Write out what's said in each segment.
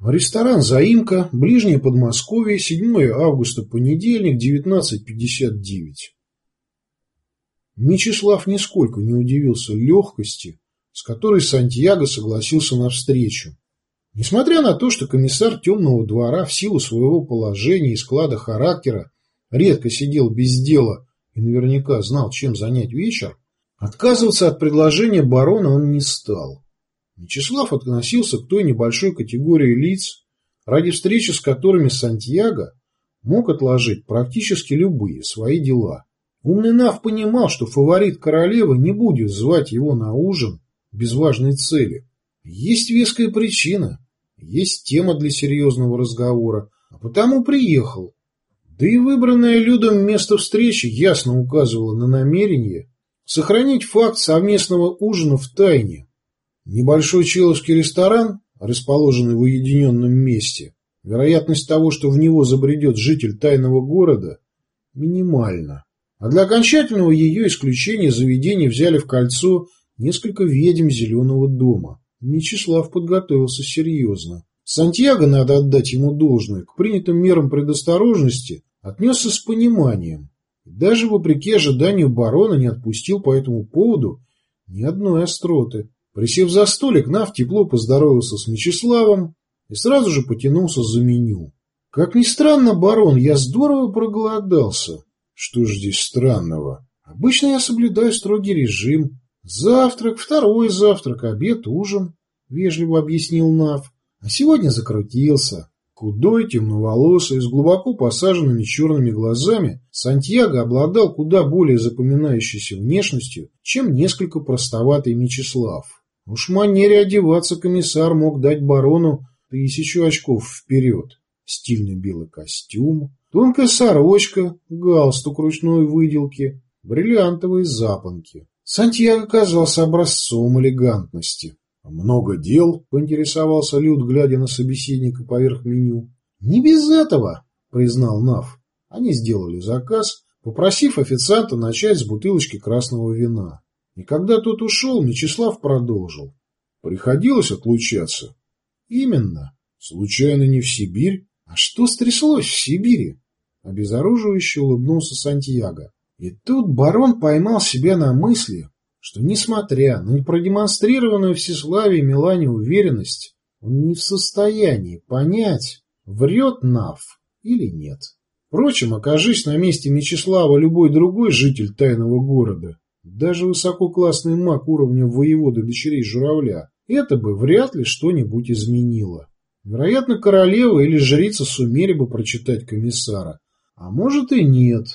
Ресторан «Заимка», ближнее Подмосковье, 7 августа, понедельник, 19.59. Мечислав нисколько не удивился легкости, с которой Сантьяго согласился на встречу. Несмотря на то, что комиссар темного двора в силу своего положения и склада характера редко сидел без дела и наверняка знал, чем занять вечер, отказываться от предложения барона он не стал. Вячеслав относился к той небольшой категории лиц, ради встречи с которыми Сантьяго мог отложить практически любые свои дела. Умный Нав понимал, что фаворит королевы не будет звать его на ужин без важной цели. Есть веская причина, есть тема для серьезного разговора, а потому приехал. Да и выбранное Людом место встречи ясно указывало на намерение сохранить факт совместного ужина в тайне, Небольшой человский ресторан, расположенный в уединенном месте, вероятность того, что в него забредет житель тайного города, минимальна. А для окончательного ее исключения заведение взяли в кольцо несколько ведьм Зеленого дома. Мечислав подготовился серьезно. Сантьяго, надо отдать ему должное, к принятым мерам предосторожности отнесся с пониманием. Даже вопреки ожиданию барона не отпустил по этому поводу ни одной остроты. Присев за столик, Нав тепло поздоровался с Мечиславом и сразу же потянулся за меню. Как ни странно, барон, я здорово проголодался. Что ж здесь странного? Обычно я соблюдаю строгий режим. Завтрак, второй завтрак, обед, ужин, — вежливо объяснил Нав. А сегодня закрутился. Худой, темноволосый, с глубоко посаженными черными глазами, Сантьяго обладал куда более запоминающейся внешностью, чем несколько простоватый Мечислав. Уж манере одеваться комиссар мог дать барону тысячу очков вперед. Стильный белый костюм, тонкая сорочка, галстук ручной выделки, бриллиантовые запонки. Сантьяго казался образцом элегантности. «Много дел?» — поинтересовался Люд, глядя на собеседника поверх меню. «Не без этого», — признал Нав. Они сделали заказ, попросив официанта начать с бутылочки красного вина. И когда тот ушел, Мечислав продолжил. Приходилось отлучаться? Именно. Случайно не в Сибирь? А что стряслось в Сибири? Обезоруживающе улыбнулся Сантьяго. И тут барон поймал себя на мысли, что, несмотря на непродемонстрированную всеславие Милане уверенность, он не в состоянии понять, врет Нав или нет. Впрочем, окажись на месте Мечислава любой другой житель тайного города, даже высококлассный маг уровня воеводы дочерей журавля, это бы вряд ли что-нибудь изменило. Вероятно, королева или жрица сумели бы прочитать комиссара, а может и нет.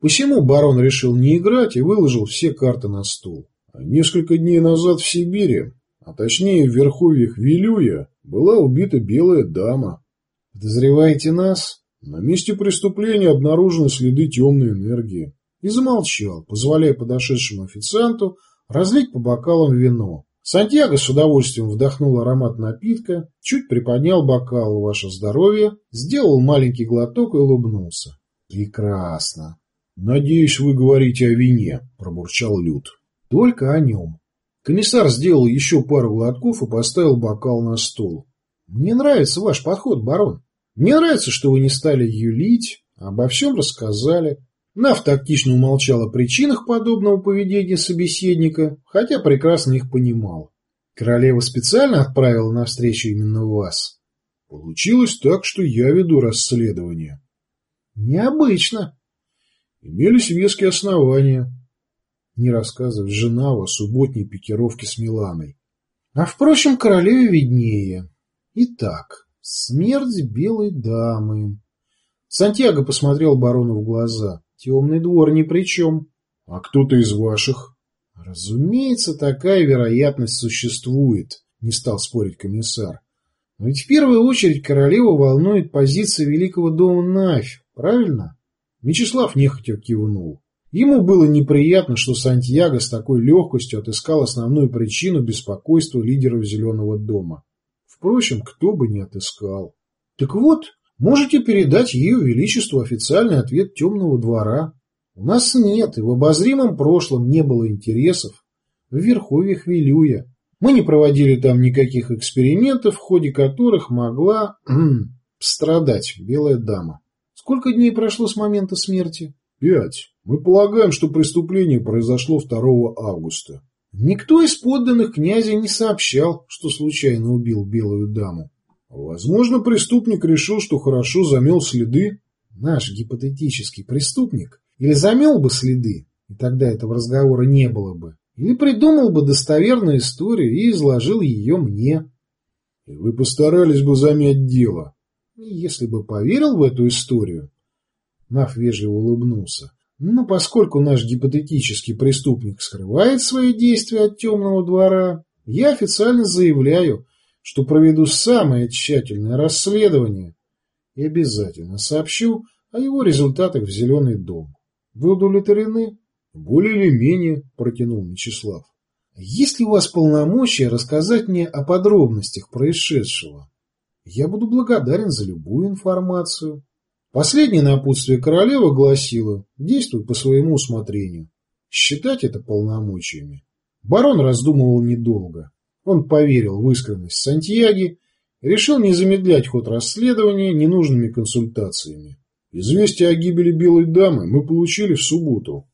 Посему барон решил не играть и выложил все карты на стол. А несколько дней назад в Сибири, а точнее в верховьях Вилюя, была убита белая дама. Подозреваете нас? На месте преступления обнаружены следы темной энергии и замолчал, позволяя подошедшему официанту разлить по бокалам вино. Сантьяго с удовольствием вдохнул аромат напитка, чуть приподнял бокал «Ваше здоровье», сделал маленький глоток и улыбнулся. «Прекрасно!» «Надеюсь, вы говорите о вине», – пробурчал Люд. «Только о нем». Комиссар сделал еще пару глотков и поставил бокал на стол. «Мне нравится ваш подход, барон. Мне нравится, что вы не стали юлить, обо всем рассказали. Нав тактично умолчал о причинах подобного поведения собеседника, хотя прекрасно их понимал. Королева специально отправила навстречу именно вас. Получилось так, что я веду расследование. Необычно. Имелись веские основания. Не рассказывать жена о субботней пикировке с Миланой. А, впрочем, королеве виднее. Итак, смерть белой дамы. Сантьяго посмотрел барону в глаза. Темный двор ни при чем. А кто-то из ваших? Разумеется, такая вероятность существует, не стал спорить комиссар. Но ведь в первую очередь королеву волнует позиция великого дома Навь, правильно? Мечислав нехотя кивнул. Ему было неприятно, что Сантьяго с такой легкостью отыскал основную причину беспокойства лидеров Зеленого дома. Впрочем, кто бы не отыскал. Так вот, Можете передать ее величеству официальный ответ темного двора. У нас нет и в обозримом прошлом не было интересов в верховьях Вилюя. Мы не проводили там никаких экспериментов, в ходе которых могла страдать белая дама. Сколько дней прошло с момента смерти? Пять. Мы полагаем, что преступление произошло 2 августа. Никто из подданных князя не сообщал, что случайно убил белую даму. Возможно, преступник решил, что хорошо замел следы. Наш гипотетический преступник или замел бы следы, и тогда этого разговора не было бы, или придумал бы достоверную историю и изложил ее мне. И вы постарались бы замять дело. Если бы поверил в эту историю, Нав вежливо улыбнулся. Но поскольку наш гипотетический преступник скрывает свои действия от темного двора, я официально заявляю, что проведу самое тщательное расследование и обязательно сообщу о его результатах в Зеленый дом. Вы удовлетворены? Более или менее, протянул Мечислав. Есть ли у вас полномочия рассказать мне о подробностях происшедшего? Я буду благодарен за любую информацию. Последнее напутствие королевы гласило «Действуй по своему усмотрению». Считать это полномочиями. Барон раздумывал недолго. Он поверил в искренность Сантьяги решил не замедлять ход расследования ненужными консультациями. Известие о гибели белой дамы мы получили в субботу.